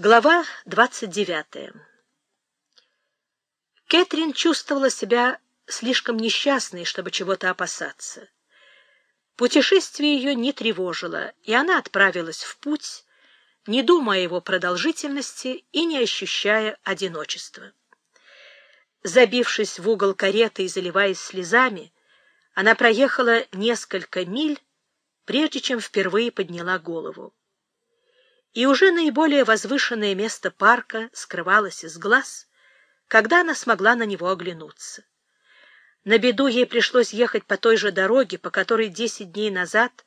Глава 29. Кэтрин чувствовала себя слишком несчастной, чтобы чего-то опасаться. Путешествие ее не тревожило, и она отправилась в путь, не думая о его продолжительности и не ощущая одиночества. Забившись в угол кареты и заливаясь слезами, она проехала несколько миль, прежде чем впервые подняла голову и уже наиболее возвышенное место парка скрывалось из глаз, когда она смогла на него оглянуться. На беду ей пришлось ехать по той же дороге, по которой десять дней назад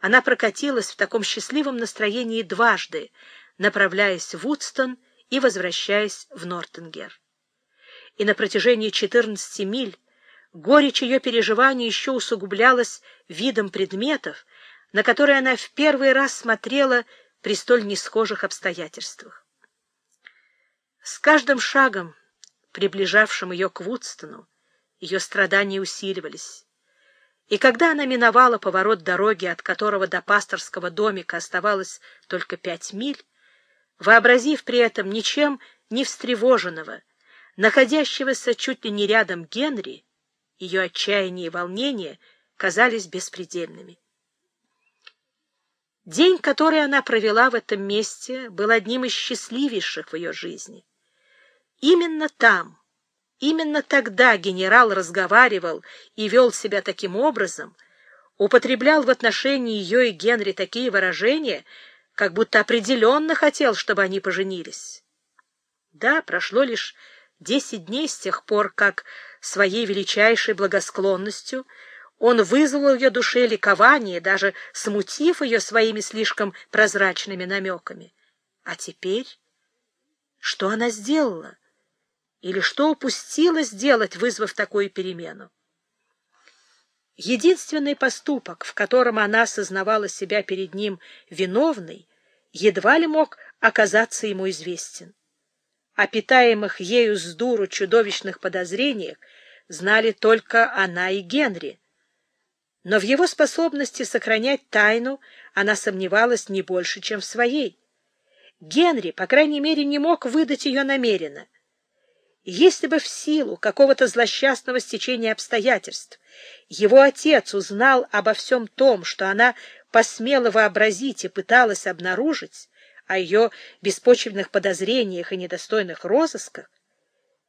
она прокатилась в таком счастливом настроении дважды, направляясь в Вудстон и возвращаясь в Нортенгер. И на протяжении четырнадцати миль горечь ее переживаний еще усугублялась видом предметов, на которые она в первый раз смотрела при столь несхожих обстоятельствах. С каждым шагом, приближавшим ее к Вудстону, ее страдания усиливались. И когда она миновала поворот дороги, от которого до пасторского домика оставалось только пять миль, вообразив при этом ничем не встревоженного, находящегося чуть ли не рядом Генри, ее отчаяние и волнение казались беспредельными. День, который она провела в этом месте, был одним из счастливейших в ее жизни. Именно там, именно тогда генерал разговаривал и вел себя таким образом, употреблял в отношении ее и Генри такие выражения, как будто определенно хотел, чтобы они поженились. Да, прошло лишь десять дней с тех пор, как своей величайшей благосклонностью он вызвал в ее душе ликование, даже смутив ее своими слишком прозрачными намеками. А теперь что она сделала? Или что упустила сделать, вызвав такую перемену? Единственный поступок, в котором она осознавала себя перед ним виновной, едва ли мог оказаться ему известен. О питаемых ею с дуру чудовищных подозрениях знали только она и Генри, но в его способности сохранять тайну она сомневалась не больше, чем в своей. Генри, по крайней мере, не мог выдать ее намеренно. Если бы в силу какого-то злосчастного стечения обстоятельств его отец узнал обо всем том, что она посмела вообразить и пыталась обнаружить, о ее беспочвенных подозрениях и недостойных розысках,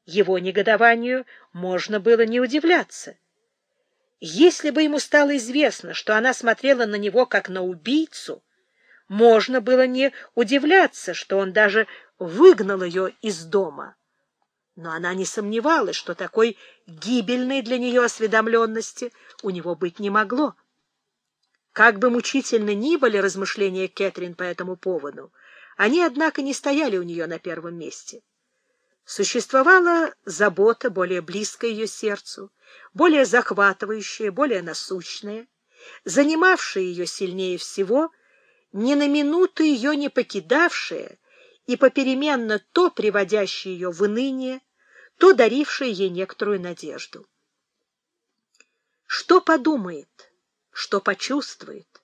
его негодованию можно было не удивляться. Если бы ему стало известно, что она смотрела на него как на убийцу, можно было не удивляться, что он даже выгнал ее из дома. Но она не сомневалась, что такой гибельной для нее осведомленности у него быть не могло. Как бы мучительно ни были размышления Кэтрин по этому поводу, они, однако, не стояли у нее на первом месте. Существовала забота, более близкая ее сердцу, более захватывающая, более насущная, занимавшая ее сильнее всего, ни на минуту ее не покидавшая и попеременно то приводящая ее в уныние, то дарившая ей некоторую надежду. Что подумает, что почувствует,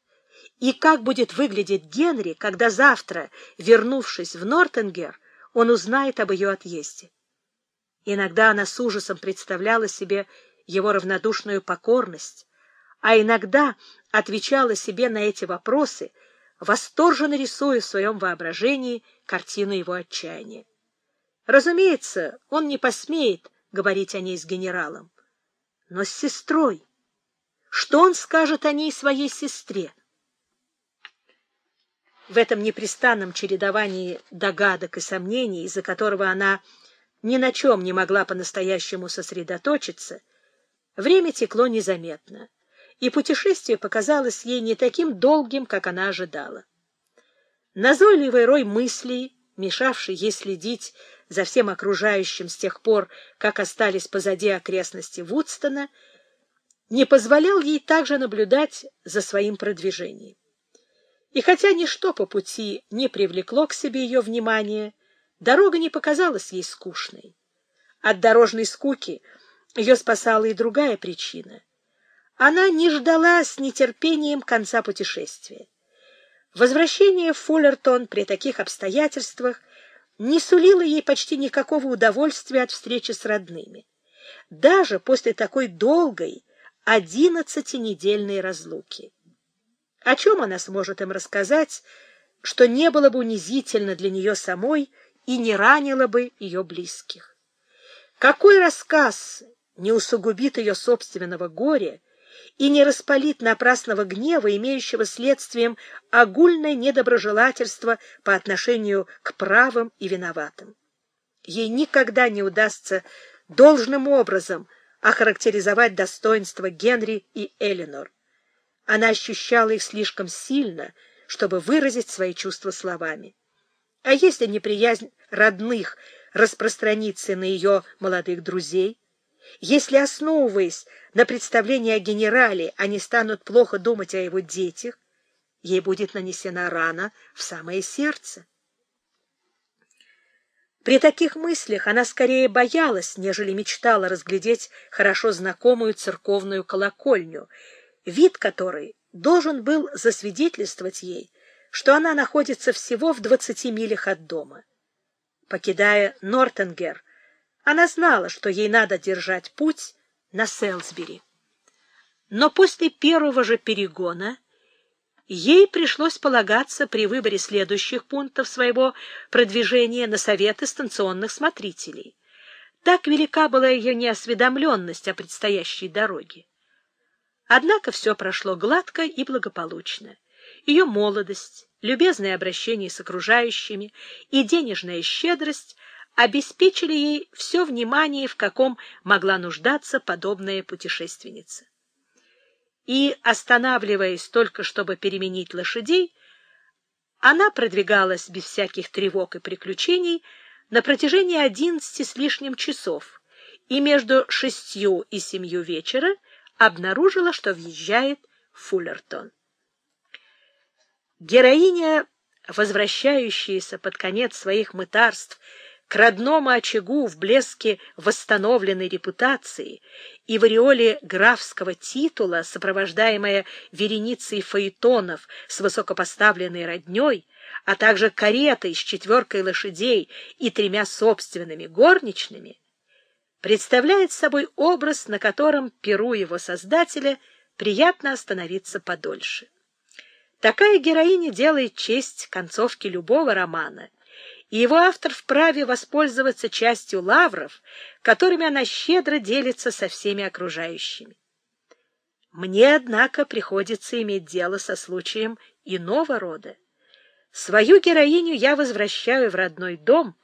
и как будет выглядеть Генри, когда завтра, вернувшись в Нортенгер, он узнает об ее отъезде. Иногда она с ужасом представляла себе его равнодушную покорность, а иногда отвечала себе на эти вопросы, восторженно рисуя в своем воображении картину его отчаяния. Разумеется, он не посмеет говорить о ней с генералом, но с сестрой. Что он скажет о ней своей сестре? В этом непрестанном чередовании догадок и сомнений, из-за которого она ни на чем не могла по-настоящему сосредоточиться, время текло незаметно, и путешествие показалось ей не таким долгим, как она ожидала. Назойливый рой мыслей, мешавший ей следить за всем окружающим с тех пор, как остались позади окрестности Вудстона, не позволял ей также наблюдать за своим продвижением. И хотя ничто по пути не привлекло к себе ее внимание, дорога не показалась ей скучной. От дорожной скуки ее спасала и другая причина. Она не ждала с нетерпением конца путешествия. Возвращение в Фуллертон при таких обстоятельствах не сулило ей почти никакого удовольствия от встречи с родными, даже после такой долгой одиннадцатинедельной разлуки. О чем она сможет им рассказать, что не было бы унизительно для нее самой и не ранило бы ее близких? Какой рассказ не усугубит ее собственного горя и не распалит напрасного гнева, имеющего следствием огульное недоброжелательство по отношению к правым и виноватым. Ей никогда не удастся должным образом охарактеризовать достоинства Генри и Эленор. Она ощущала их слишком сильно, чтобы выразить свои чувства словами. А если неприязнь родных распространится на ее молодых друзей, если, основываясь на представлении о генерале, они станут плохо думать о его детях, ей будет нанесена рана в самое сердце. При таких мыслях она скорее боялась, нежели мечтала разглядеть хорошо знакомую церковную колокольню, вид которой должен был засвидетельствовать ей, что она находится всего в двадцати милях от дома. Покидая Нортенгер, она знала, что ей надо держать путь на Селсбери. Но после первого же перегона ей пришлось полагаться при выборе следующих пунктов своего продвижения на советы станционных смотрителей. Так велика была ее неосведомленность о предстоящей дороге. Однако все прошло гладко и благополучно. Ее молодость, любезное обращение с окружающими и денежная щедрость обеспечили ей все внимание, в каком могла нуждаться подобная путешественница. И, останавливаясь только, чтобы переменить лошадей, она продвигалась без всяких тревог и приключений на протяжении одиннадцати с лишним часов и между шестью и семью вечера обнаружила, что въезжает Фуллертон. Героиня, возвращающаяся под конец своих мытарств к родному очагу в блеске восстановленной репутации и в ореоле графского титула, сопровождаемая вереницей фаэтонов с высокопоставленной родней, а также каретой с четверкой лошадей и тремя собственными горничными, представляет собой образ, на котором перу его создателя приятно остановиться подольше. Такая героиня делает честь концовке любого романа — и его автор вправе воспользоваться частью лавров, которыми она щедро делится со всеми окружающими. Мне, однако, приходится иметь дело со случаем иного рода. Свою героиню я возвращаю в родной дом,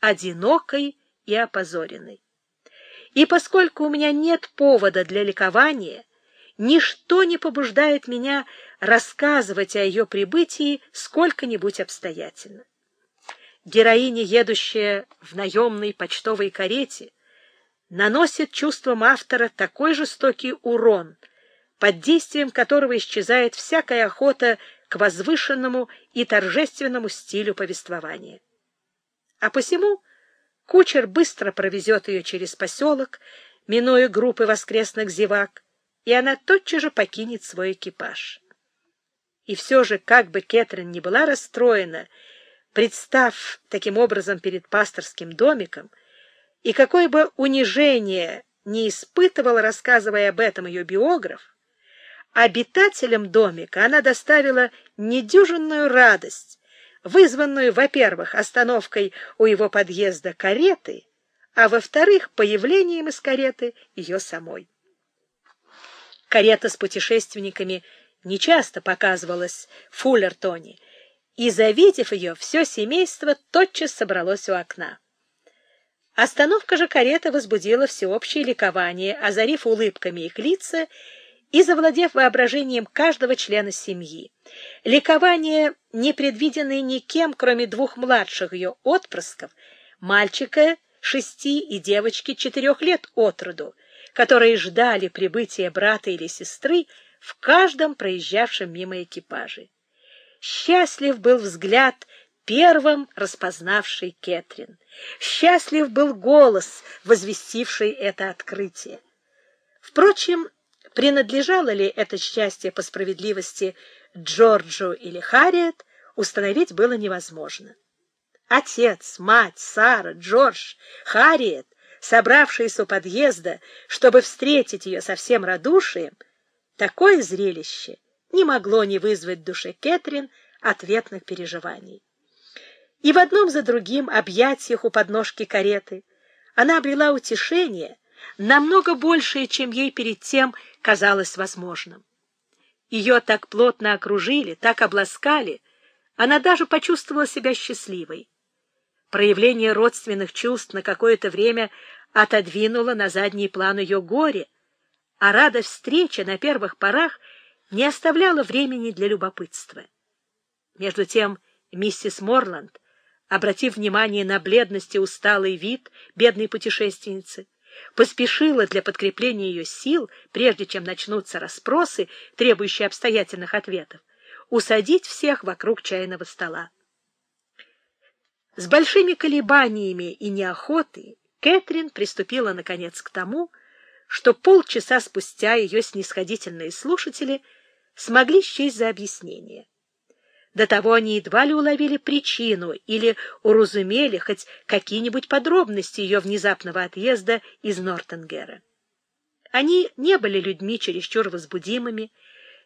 одинокой и опозоренной. И поскольку у меня нет повода для ликования, ничто не побуждает меня рассказывать о ее прибытии сколько-нибудь обстоятельно героиня, едущая в наемной почтовой карете, наносит чувствам автора такой жестокий урон, под действием которого исчезает всякая охота к возвышенному и торжественному стилю повествования. А посему кучер быстро провезет ее через поселок, минуя группы воскресных зевак, и она тотчас же покинет свой экипаж. И все же, как бы Кэтрин не была расстроена, представ таким образом перед пасторским домиком, и какое бы унижение не испытывал, рассказывая об этом ее биограф, обитателям домика она доставила недюжинную радость, вызванную, во-первых, остановкой у его подъезда кареты, а во-вторых, появлением из кареты ее самой. Карета с путешественниками нечасто показывалась Фуллертоне, и, завидев ее, все семейство тотчас собралось у окна. Остановка же кареты возбудила всеобщее ликование, озарив улыбками их лица и завладев воображением каждого члена семьи. Ликование, не предвиденное никем, кроме двух младших ее отпрысков, мальчика шести и девочки четырех лет от роду, которые ждали прибытия брата или сестры в каждом проезжавшем мимо экипаже. Счастлив был взгляд, первым распознавший Кэтрин. Счастлив был голос, возвестивший это открытие. Впрочем, принадлежало ли это счастье по справедливости Джорджу или Харриет установить было невозможно. Отец, мать, Сара, Джордж, Харриет, собравшиеся у подъезда, чтобы встретить ее со всем радушием, такое зрелище не могло не вызвать в душе Кэтрин ответных переживаний. И в одном за другим объятиях у подножки кареты она обрела утешение, намного большее, чем ей перед тем казалось возможным. Ее так плотно окружили, так обласкали, она даже почувствовала себя счастливой. Проявление родственных чувств на какое-то время отодвинуло на задний план ее горе, а радость встречи на первых порах не оставляла времени для любопытства. Между тем миссис Морланд, обратив внимание на бледность и усталый вид бедной путешественницы, поспешила для подкрепления ее сил, прежде чем начнутся расспросы, требующие обстоятельных ответов, усадить всех вокруг чайного стола. С большими колебаниями и неохотой Кэтрин приступила, наконец, к тому, что полчаса спустя ее снисходительные слушатели смогли счесть за объяснение. До того они едва ли уловили причину или уразумели хоть какие-нибудь подробности ее внезапного отъезда из Нортенгера. Они не были людьми чересчур возбудимыми,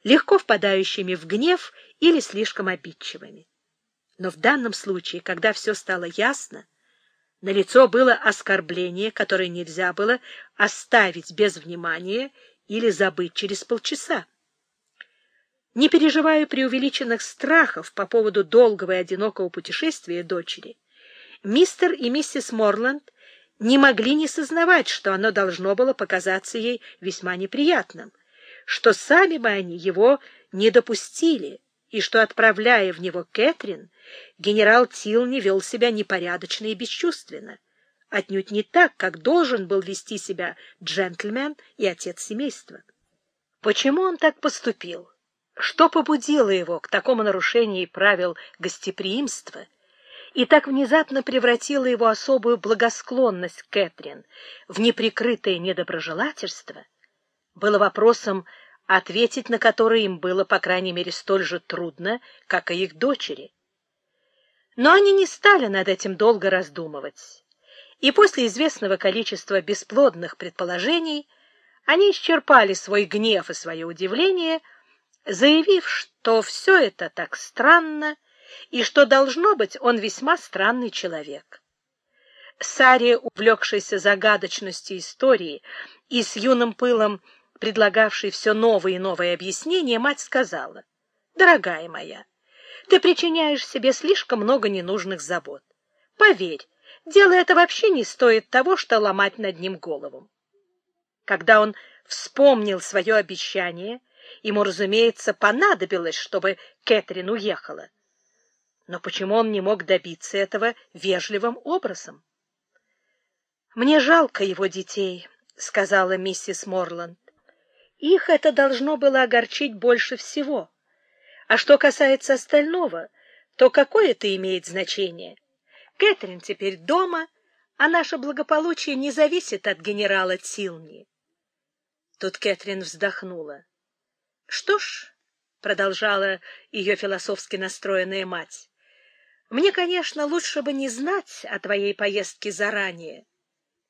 легко впадающими в гнев или слишком обидчивыми. Но в данном случае, когда все стало ясно, на лицо было оскорбление, которое нельзя было оставить без внимания или забыть через полчаса. Не переживая преувеличенных страхов по поводу долгого и одинокого путешествия дочери, мистер и миссис Морланд не могли не сознавать, что оно должно было показаться ей весьма неприятным, что сами бы они его не допустили, и что, отправляя в него Кэтрин, генерал Тилни вел себя непорядочно и бесчувственно, отнюдь не так, как должен был вести себя джентльмен и отец семейства. Почему он так поступил? Что побудило его к такому нарушению правил гостеприимства и так внезапно превратило его особую благосклонность Кэтрин в неприкрытое недоброжелательство, было вопросом, ответить на который им было, по крайней мере, столь же трудно, как и их дочери. Но они не стали над этим долго раздумывать, и после известного количества бесплодных предположений они исчерпали свой гнев и свое удивление — заявив, что все это так странно и что, должно быть, он весьма странный человек. Саре, увлекшейся загадочностью истории и с юным пылом предлагавшей все новые и новые объяснения, мать сказала, «Дорогая моя, ты причиняешь себе слишком много ненужных забот. Поверь, дело это вообще не стоит того, что ломать над ним голову». Когда он вспомнил свое обещание, Ему, разумеется, понадобилось, чтобы Кэтрин уехала. Но почему он не мог добиться этого вежливым образом? «Мне жалко его детей», — сказала миссис Морланд. «Их это должно было огорчить больше всего. А что касается остального, то какое это имеет значение? Кэтрин теперь дома, а наше благополучие не зависит от генерала Тилни». Тут Кэтрин вздохнула. Что ж, продолжала ее философски настроенная мать, мне, конечно, лучше бы не знать о твоей поездке заранее,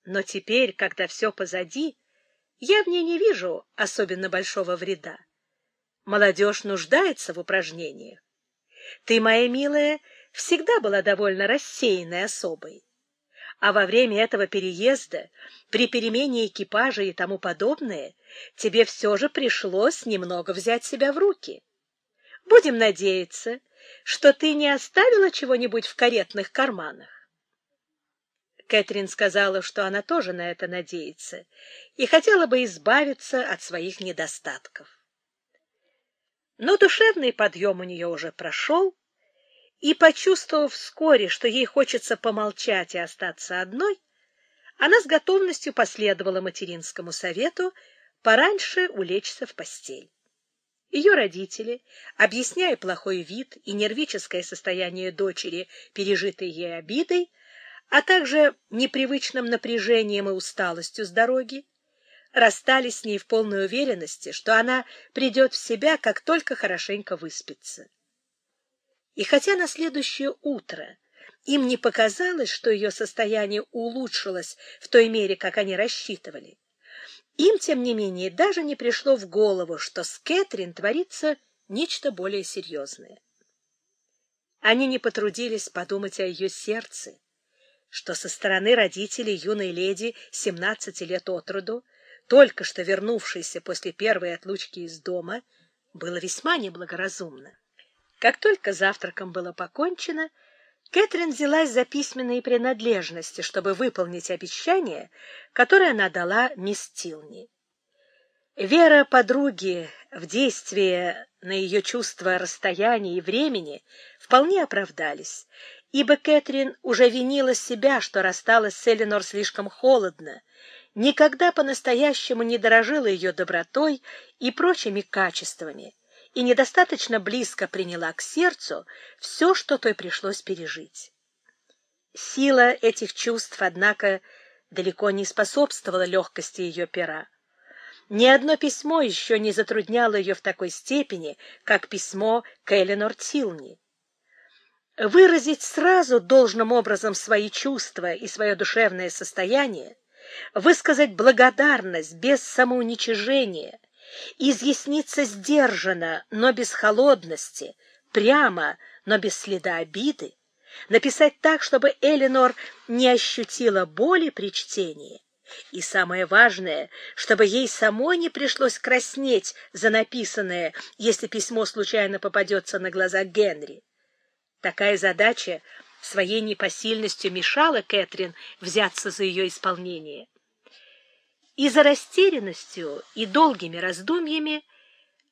но теперь, когда все позади, я в ней не вижу особенно большого вреда. Молодежь нуждается в упражнениях. Ты, моя милая, всегда была довольно рассеянной особой а во время этого переезда, при перемене экипажа и тому подобное, тебе все же пришлось немного взять себя в руки. Будем надеяться, что ты не оставила чего-нибудь в каретных карманах. Кэтрин сказала, что она тоже на это надеется и хотела бы избавиться от своих недостатков. Но душевный подъем у нее уже прошел, и, почувствовав вскоре, что ей хочется помолчать и остаться одной, она с готовностью последовала материнскому совету пораньше улечься в постель. Ее родители, объясняя плохой вид и нервическое состояние дочери, пережитой ей обидой, а также непривычным напряжением и усталостью с дороги, расстались с ней в полной уверенности, что она придет в себя, как только хорошенько выспится. И хотя на следующее утро им не показалось, что ее состояние улучшилось в той мере, как они рассчитывали, им, тем не менее, даже не пришло в голову, что с Кэтрин творится нечто более серьезное. Они не потрудились подумать о ее сердце, что со стороны родителей юной леди 17 лет от роду, только что вернувшейся после первой отлучки из дома, было весьма неблагоразумно. Как только завтраком было покончено, Кэтрин взялась за письменные принадлежности, чтобы выполнить обещание, которое она дала мисс Тилни. Вера подруги в действие на ее чувство расстояния и времени вполне оправдались, ибо Кэтрин уже винила себя, что рассталась с Эленор слишком холодно, никогда по-настоящему не дорожила ее добротой и прочими качествами, и недостаточно близко приняла к сердцу все, что той пришлось пережить. Сила этих чувств, однако, далеко не способствовала легкости ее пера. Ни одно письмо еще не затрудняло ее в такой степени, как письмо к Эленор Тилни. Выразить сразу должным образом свои чувства и свое душевное состояние, высказать благодарность без самоуничижения, изъясниться сдержанно, но без холодности, прямо, но без следа обиды, написать так, чтобы Эленор не ощутила боли при чтении, и самое важное, чтобы ей самой не пришлось краснеть за написанное, если письмо случайно попадется на глаза Генри. Такая задача своей непосильностью мешала Кэтрин взяться за ее исполнение. И за растерянностью и долгими раздумьями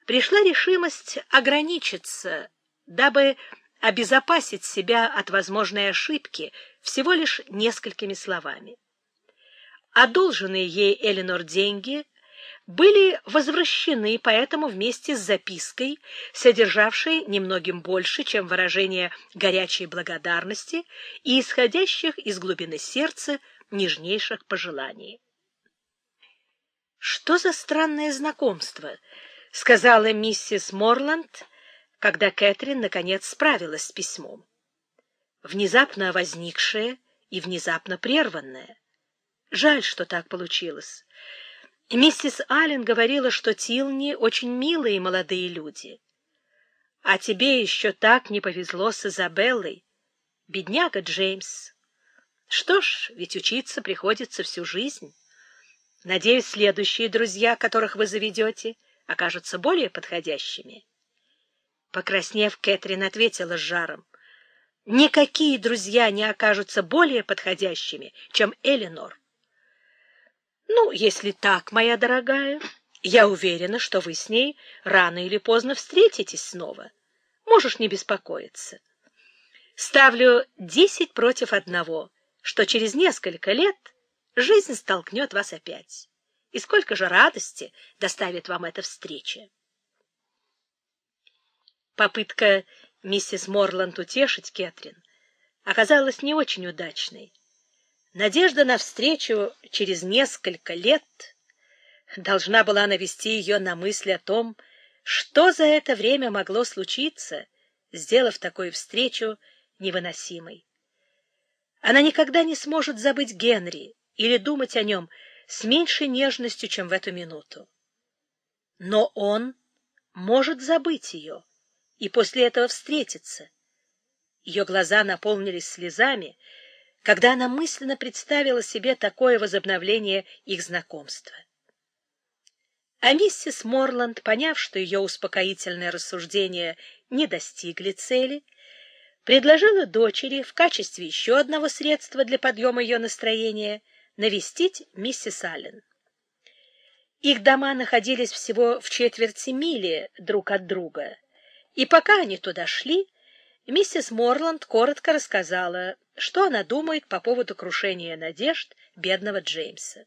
пришла решимость ограничиться, дабы обезопасить себя от возможной ошибки всего лишь несколькими словами. Одолженные ей Эленор деньги были возвращены поэтому вместе с запиской, содержавшей немногим больше, чем выражение горячей благодарности и исходящих из глубины сердца нежнейших пожеланий. «Что за странное знакомство?» — сказала миссис Морланд, когда Кэтрин наконец справилась с письмом. Внезапно возникшее и внезапно прерванное. Жаль, что так получилось. Миссис Аллен говорила, что Тилни очень милые молодые люди. А тебе еще так не повезло с Изабеллой. Бедняга Джеймс. Что ж, ведь учиться приходится всю жизнь. Надеюсь, следующие друзья, которых вы заведете, окажутся более подходящими. Покраснев, Кэтрин ответила с жаром. Никакие друзья не окажутся более подходящими, чем Эленор. Ну, если так, моя дорогая, я уверена, что вы с ней рано или поздно встретитесь снова. Можешь не беспокоиться. Ставлю десять против одного, что через несколько лет жизнь столкнет вас опять. И сколько же радости доставит вам эта встреча. Попытка миссис Морланд утешить Кэтрин оказалась не очень удачной. Надежда на встречу через несколько лет должна была навести ее на мысль о том, что за это время могло случиться, сделав такую встречу невыносимой. Она никогда не сможет забыть Генри или думать о нем с меньшей нежностью, чем в эту минуту. Но он может забыть ее и после этого встретиться. Ее глаза наполнились слезами, когда она мысленно представила себе такое возобновление их знакомства. А миссис Морланд, поняв, что ее успокоительные рассуждения не достигли цели, предложила дочери в качестве еще одного средства для подъема ее настроения навестить миссис Аллен. Их дома находились всего в четверти мили друг от друга, и пока они туда шли, миссис Морланд коротко рассказала, что она думает по поводу крушения надежд бедного Джеймса.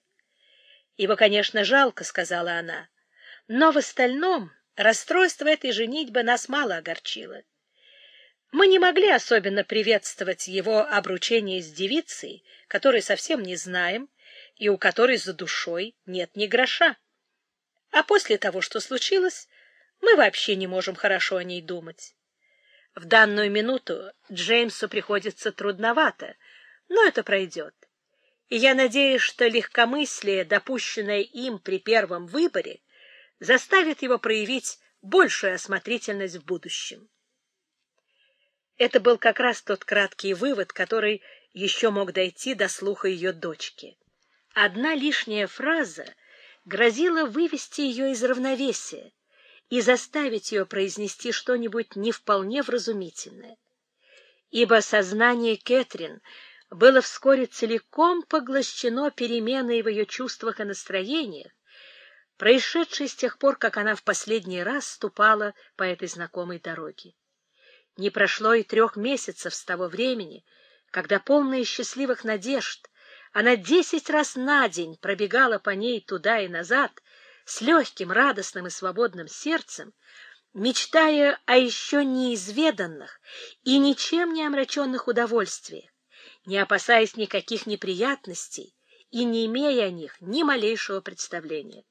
«Его, конечно, жалко», — сказала она, — «но в остальном расстройство этой женитьбы нас мало огорчило. Мы не могли особенно приветствовать его обручение с девицей, которую совсем не знаем, и у которой за душой нет ни гроша. А после того, что случилось, мы вообще не можем хорошо о ней думать. В данную минуту Джеймсу приходится трудновато, но это пройдет. И я надеюсь, что легкомыслие, допущенное им при первом выборе, заставит его проявить большую осмотрительность в будущем. Это был как раз тот краткий вывод, который еще мог дойти до слуха ее дочки. Одна лишняя фраза грозила вывести ее из равновесия и заставить ее произнести что-нибудь не вполне вразумительное. Ибо сознание Кэтрин было вскоре целиком поглощено переменой в ее чувствах и настроениях, происшедшей с тех пор, как она в последний раз ступала по этой знакомой дороге. Не прошло и трех месяцев с того времени, когда, полная счастливых надежд, она десять раз на день пробегала по ней туда и назад с легким, радостным и свободным сердцем, мечтая о еще неизведанных и ничем не омраченных удовольствиях, не опасаясь никаких неприятностей и не имея о них ни малейшего представления.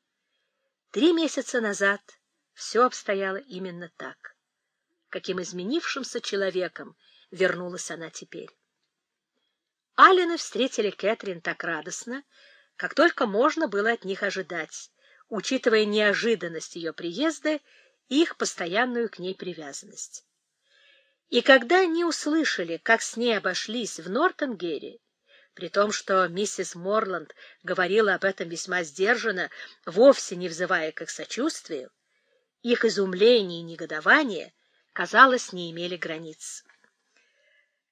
Три месяца назад все обстояло именно так каким изменившимся человеком вернулась она теперь. Аллены встретили Кэтрин так радостно, как только можно было от них ожидать, учитывая неожиданность ее приезда и их постоянную к ней привязанность. И когда они услышали, как с ней обошлись в Нортонгере, при том, что миссис Морланд говорила об этом весьма сдержанно, вовсе не взывая к их сочувствию, их изумление и негодование казалось, не имели границ.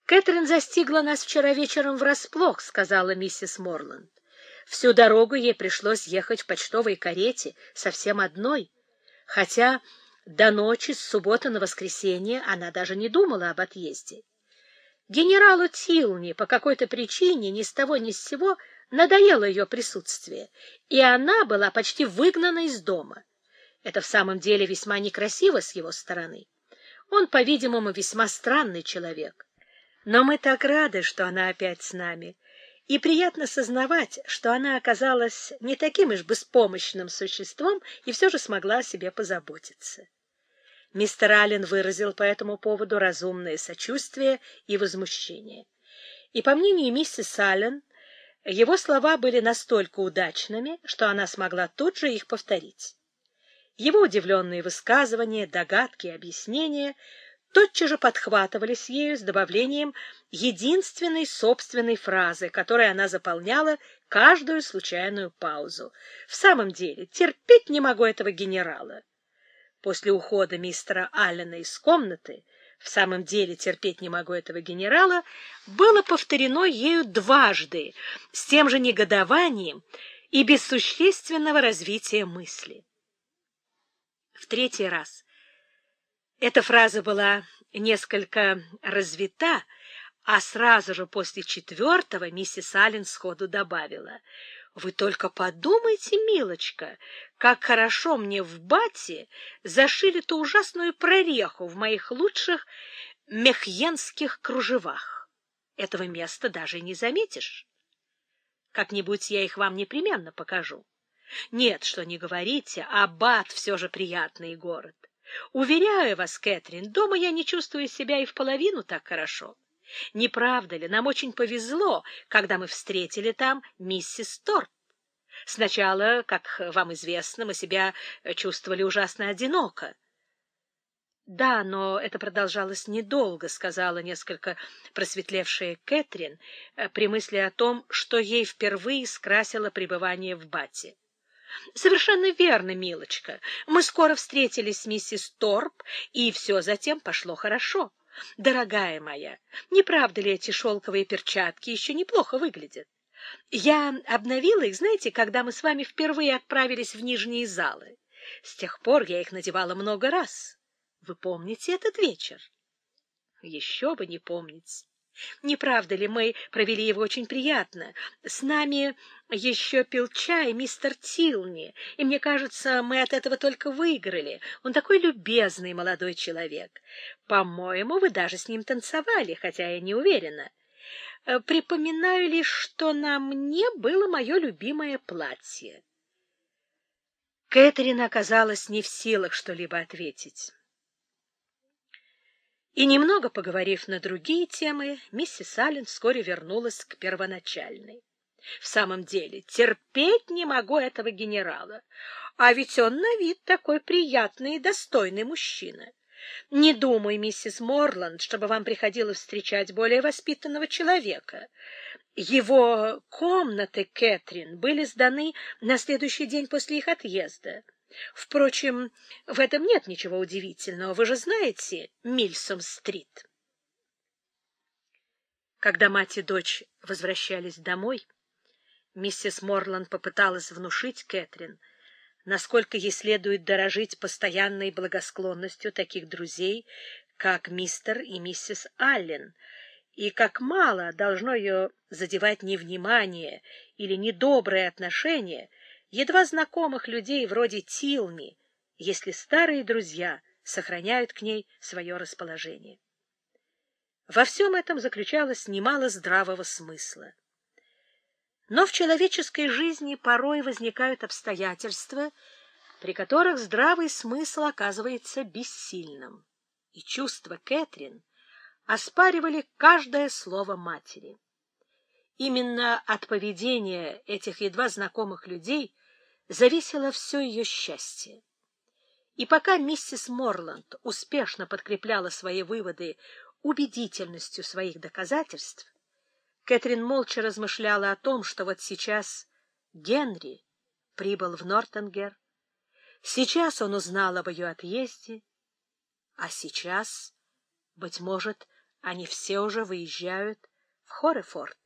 «Кэтрин застигла нас вчера вечером врасплох», — сказала миссис Морланд. «Всю дорогу ей пришлось ехать в почтовой карете, совсем одной, хотя до ночи с субботы на воскресенье она даже не думала об отъезде. Генералу Тилни по какой-то причине ни с того ни с сего надоело ее присутствие, и она была почти выгнана из дома. Это в самом деле весьма некрасиво с его стороны. Он, по-видимому, весьма странный человек. Но мы так рады, что она опять с нами, и приятно сознавать, что она оказалась не таким уж беспомощным существом и все же смогла о себе позаботиться. Мистер Аллен выразил по этому поводу разумное сочувствие и возмущение. И, по мнению миссис Аллен, его слова были настолько удачными, что она смогла тут же их повторить. Его удивленные высказывания, догадки объяснения тотчас же подхватывались ею с добавлением единственной собственной фразы, которой она заполняла каждую случайную паузу. В самом деле, терпеть не могу этого генерала. После ухода мистера Аллена из комнаты в самом деле терпеть не могу этого генерала, было повторено ею дважды, с тем же негодованием и без существенного развития мысли в третий раз. Эта фраза была несколько развита, а сразу же после четвертого миссис Аллен сходу добавила. «Вы только подумайте, милочка, как хорошо мне в бате зашили ту ужасную прореху в моих лучших мехьенских кружевах. Этого места даже не заметишь. Как-нибудь я их вам непременно покажу». Нет, что не говорите, Аббат все же приятный город. Уверяю вас, Кэтрин, дома я не чувствую себя и в половину так хорошо. Не правда ли, нам очень повезло, когда мы встретили там миссис Торп. Сначала, как вам известно, мы себя чувствовали ужасно одиноко. — Да, но это продолжалось недолго, — сказала несколько просветлевшая Кэтрин при мысли о том, что ей впервые скрасило пребывание в Бате. — Совершенно верно, милочка. Мы скоро встретились с миссис Торп, и все затем пошло хорошо. Дорогая моя, не правда ли эти шелковые перчатки еще неплохо выглядят? Я обновила их, знаете, когда мы с вами впервые отправились в нижние залы. С тех пор я их надевала много раз. Вы помните этот вечер? Еще бы не помнить. Не правда ли, мы провели его очень приятно? С нами еще пил чай мистер Тилни, и мне кажется, мы от этого только выиграли. Он такой любезный молодой человек. По-моему, вы даже с ним танцевали, хотя я не уверена. Э, припоминаю лишь, что на мне было мое любимое платье. Кэтрин оказалась не в силах что-либо ответить. И немного поговорив на другие темы, миссис Аллен вскоре вернулась к первоначальной. В самом деле, терпеть не могу этого генерала, а ведь он на вид такой приятный и достойный мужчина. Не думай, миссис Морланд, чтобы вам приходилось встречать более воспитанного человека. Его комнаты, Кэтрин, были сданы на следующий день после их отъезда. Впрочем, в этом нет ничего удивительного. Вы же знаете Мильсом-стрит. Когда мать и дочь возвращались домой, миссис Морланд попыталась внушить Кэтрин — насколько ей следует дорожить постоянной благосклонностью таких друзей, как мистер и миссис Аллен, и как мало должно ее задевать невнимание или недоброе отношение едва знакомых людей вроде Тилми, если старые друзья сохраняют к ней свое расположение. Во всем этом заключалось немало здравого смысла. Но в человеческой жизни порой возникают обстоятельства, при которых здравый смысл оказывается бессильным. И чувства Кэтрин оспаривали каждое слово матери. Именно от поведения этих едва знакомых людей зависело все ее счастье. И пока миссис Морланд успешно подкрепляла свои выводы убедительностью своих доказательств, Кэтрин молча размышляла о том, что вот сейчас Генри прибыл в Нортенгер, сейчас он узнал об ее отъезде, а сейчас, быть может, они все уже выезжают в Хорефорд.